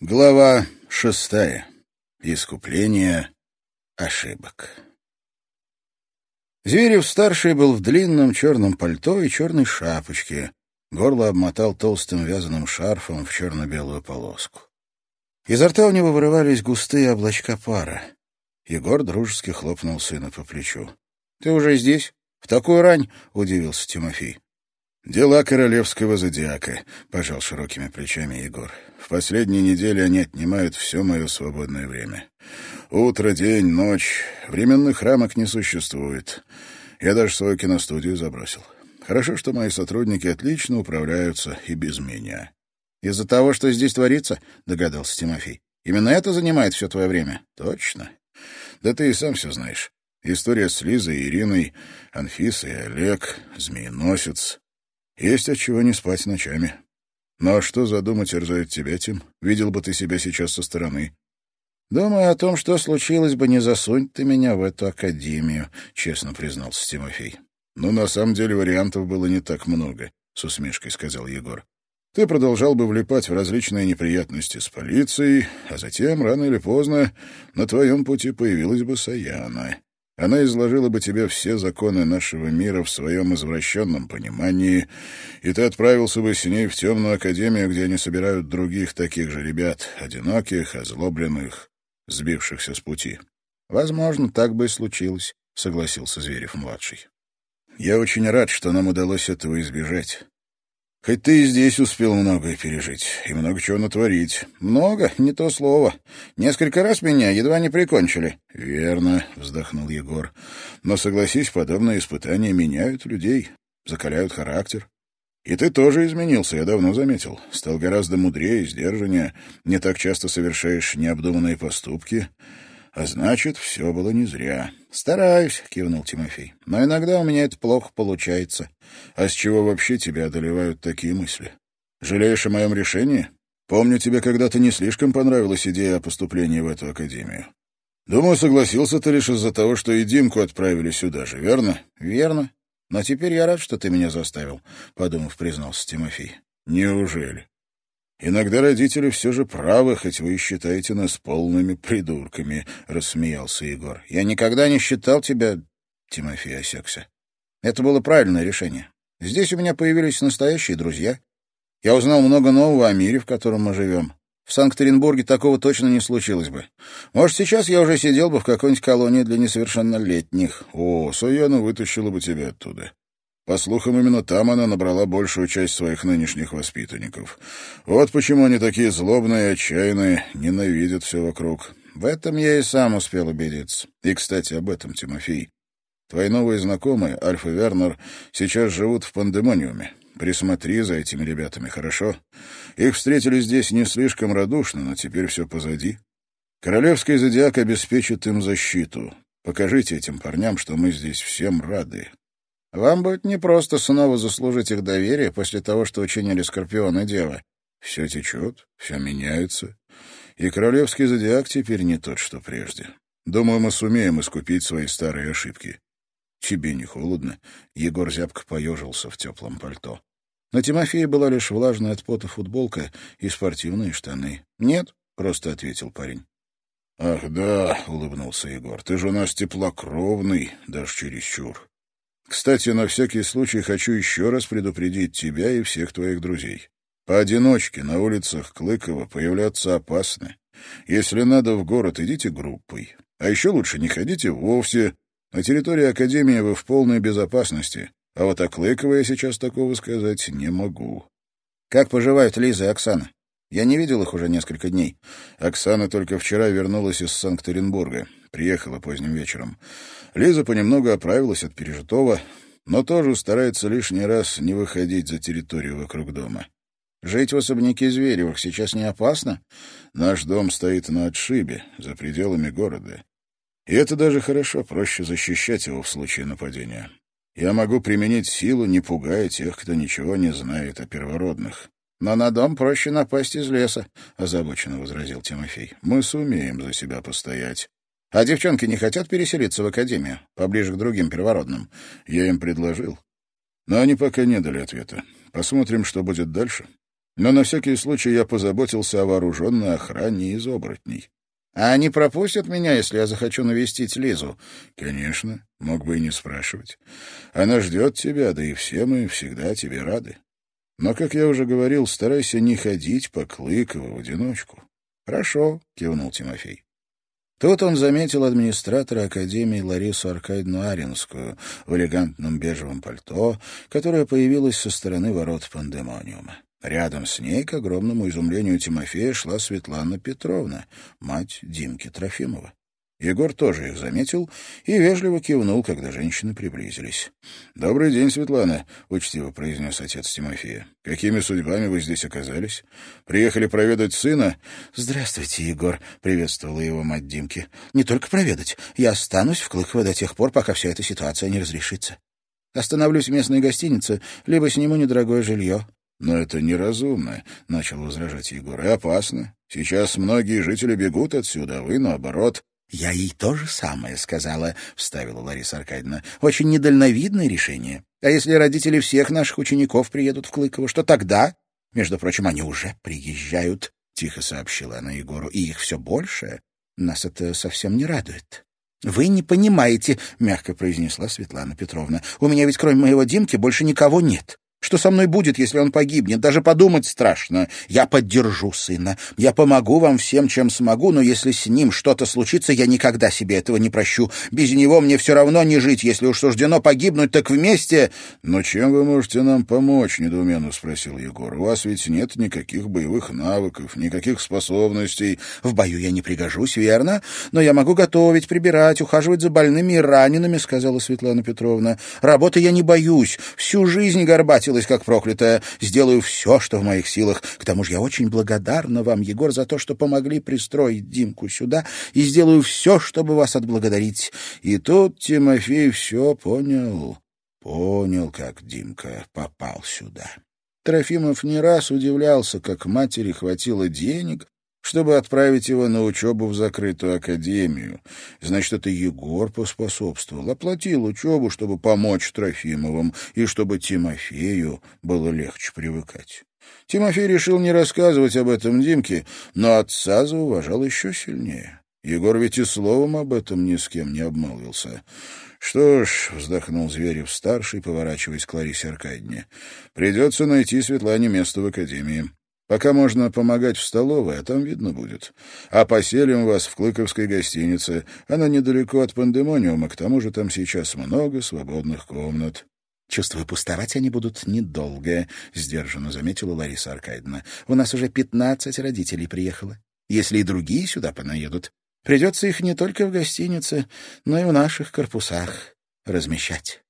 Глава шестая. Искупление ошибок. Зверев-старший был в длинном черном пальто и черной шапочке. Горло обмотал толстым вязаным шарфом в черно-белую полоску. Изо рта у него вырывались густые облачка пара. Егор дружески хлопнул сына по плечу. — Ты уже здесь? В такую рань? — удивился Тимофей. «Дела королевского зодиака», — пожал широкими плечами Егор. «В последние недели они отнимают все мое свободное время. Утро, день, ночь. Временных рамок не существует. Я даже свою киностудию забросил. Хорошо, что мои сотрудники отлично управляются и без меня». «Из-за того, что здесь творится?» — догадался Тимофей. «Именно это занимает все твое время?» «Точно. Да ты и сам все знаешь. История с Лизой Ириной, Анфисой Олег, Змееносец». Есть от чего не спать ночами. Ну а что за дума терзает тебя, Тим? Видел бы ты себя сейчас со стороны. Думаю о том, что случилось бы, не засунь ты меня в эту академию, честно признался Тимофей. Ну, на самом деле вариантов было не так много, с усмешкой сказал Егор. Ты продолжал бы влипать в различные неприятности с полицией, а затем, рано или поздно, на твоем пути появилась бы Саяна. Она изложила бы тебе все законы нашего мира в своем извращенном понимании, и ты отправился бы с ней в темную академию, где они собирают других таких же ребят, одиноких, озлобленных, сбившихся с пути. — Возможно, так бы и случилось, — согласился Зверев-младший. — Я очень рад, что нам удалось этого избежать. Хоть ты и здесь успел многое пережить и много чего натворить. Много, не то слово. Несколько раз меня едва не прикончили. Верно, вздохнул Егор. Но согласись, подобные испытания меняют людей, закаляют характер. И ты тоже изменился, я давно заметил. Стал гораздо мудрее, сдержаннее, не так часто совершаешь необдуманные поступки. А значит, все было не зря. «Стараюсь», — кивнул Тимофей. «Но иногда у меня это плохо получается». «А с чего вообще тебя одолевают такие мысли? Жалеешь о моем решении? Помню, тебе когда-то не слишком понравилась идея о поступлении в эту академию. Думаю, согласился ты лишь из-за того, что и Димку отправили сюда же, верно?» «Верно. Но теперь я рад, что ты меня заставил», — подумав, признался Тимофей. «Неужели?» «Иногда родители все же правы, хоть вы и считаете нас полными придурками», — рассмеялся Егор. «Я никогда не считал тебя...» — Тимофей осекся. «Это было правильное решение. Здесь у меня появились настоящие друзья. Я узнал много нового о мире, в котором мы живем. В Санкт-Петербурге такого точно не случилось бы. Может, сейчас я уже сидел бы в какой-нибудь колонии для несовершеннолетних. О, Сояна вытащила бы тебя оттуда. По слухам, именно там она набрала большую часть своих нынешних воспитанников. Вот почему они такие злобные отчаянные, ненавидят все вокруг. В этом я и сам успел убедиться. И, кстати, об этом, Тимофей. Твои новые знакомые, Альф и Вернер, сейчас живут в пандемониуме. Присмотри за этими ребятами, хорошо? Их встретили здесь не слишком радушно, но теперь все позади. Королевский зодиак обеспечит им защиту. Покажите этим парням, что мы здесь всем рады. Вам будет непросто снова заслужить их доверие после того, что учинили Скорпион и Дева. Все течет, все меняется. И королевский зодиак теперь не тот, что прежде. Думаю, мы сумеем искупить свои старые ошибки. Тебе не холодно? Егор зябко поежился в теплом пальто. На Тимофее была лишь влажная от пота футболка и спортивные штаны. «Нет», — просто ответил парень. «Ах, да», — улыбнулся Егор, — «ты же у нас теплокровный, даже чересчур. Кстати, на всякий случай хочу еще раз предупредить тебя и всех твоих друзей. Поодиночке на улицах Клыкова появляться опасно. Если надо в город, идите группой. А еще лучше не ходите вовсе. На территории Академии вы в полной безопасности. А вот о Клыково я сейчас такого сказать не могу. Как поживают Лиза и Оксана? Я не видел их уже несколько дней. Оксана только вчера вернулась из Санкт-Петербурга. Приехала поздним вечером. Лиза понемногу оправилась от пережитого, но тоже старается лишний раз не выходить за территорию вокруг дома. Жить в особняке Зверевых сейчас не опасно? Наш дом стоит на отшибе, за пределами города. И это даже хорошо, проще защищать его в случае нападения. Я могу применить силу, не пугая тех, кто ничего не знает о первородных. «Но на дом проще напасть из леса», — озабоченно возразил Тимофей. «Мы сумеем за себя постоять». «А девчонки не хотят переселиться в академию, поближе к другим первородным?» Я им предложил. Но они пока не дали ответа. Посмотрим, что будет дальше. Но на всякий случай я позаботился о вооруженной охране из оборотней. А они пропустят меня, если я захочу навестить Лизу? Конечно, мог бы и не спрашивать. Она ждет тебя, да и все мы всегда тебе рады. Но, как я уже говорил, старайся не ходить по Клыково в одиночку. Хорошо, кивнул Тимофей. Тут он заметил администратора Академии Ларису Аркадьевну Аринскую в элегантном бежевом пальто, которая появилась со стороны ворот пандемониума. Рядом с ней, к огромному изумлению Тимофея, шла Светлана Петровна, мать Димки Трофимова. Егор тоже их заметил и вежливо кивнул, когда женщины приблизились. — Добрый день, Светлана, — учтиво произнес отец Тимофея. — Какими судьбами вы здесь оказались? Приехали проведать сына? — Здравствуйте, Егор, — приветствовала его мать Димки. — Не только проведать. Я останусь в Клыково до тех пор, пока вся эта ситуация не разрешится. Остановлюсь в местной гостинице, либо сниму недорогое жилье. «Но это неразумно», — начал возражать Егор, — «и опасно. Сейчас многие жители бегут отсюда, а вы, наоборот». «Я ей то же самое сказала», — вставила Лариса Аркадьевна. «Очень недальновидное решение. А если родители всех наших учеников приедут в Клыково, что тогда? Между прочим, они уже приезжают», — тихо сообщила она Егору, — «и их все больше. Нас это совсем не радует». «Вы не понимаете», — мягко произнесла Светлана Петровна. «У меня ведь кроме моего Димки больше никого нет. Что со мной будет, если он погибнет? Даже подумать страшно. Я поддержу сына. Я помогу вам всем, чем смогу, но если с ним что-то случится, я никогда себе этого не прощу. Без него мне все равно не жить. Если уж суждено погибнуть, так вместе... — Но чем вы можете нам помочь? — недоуменно спросил Егор. — У вас ведь нет никаких боевых навыков, никаких способностей. — В бою я не пригожусь, верно? Но я могу готовить, прибирать, ухаживать за больными и ранеными, — сказала Светлана Петровна. — Работы я не боюсь. Всю жизнь горбатил училась как проклятая. Сделаю все, что в моих силах. К тому же я очень благодарна вам, Егор, за то, что помогли пристроить Димку сюда, и сделаю все, чтобы вас отблагодарить. И тут Тимофей все понял. Понял, как Димка попал сюда. Трофимов не раз удивлялся, как матери хватило денег, чтобы отправить его на учебу в закрытую академию. Значит, это Егор поспособствовал, оплатил учебу, чтобы помочь Трофимовым, и чтобы Тимофею было легче привыкать. Тимофей решил не рассказывать об этом Димке, но отца зауважал еще сильнее. Егор ведь и словом об этом ни с кем не обмолвился. «Что ж», — вздохнул Зверев-старший, поворачиваясь к Ларисе Аркадьевне, — «придется найти Светлане место в академии. Пока можно помогать в столовой, а там видно будет. А поселим вас в Клыковской гостинице. Она недалеко от пандемониума, к тому же там сейчас много свободных комнат. «Чувствую, пустовать они будут недолго», — сдержанно заметила Лариса Аркадьевна. «У нас уже пятнадцать родителей приехало. Если и другие сюда понаедут, придется их не только в гостинице, но и в наших корпусах размещать».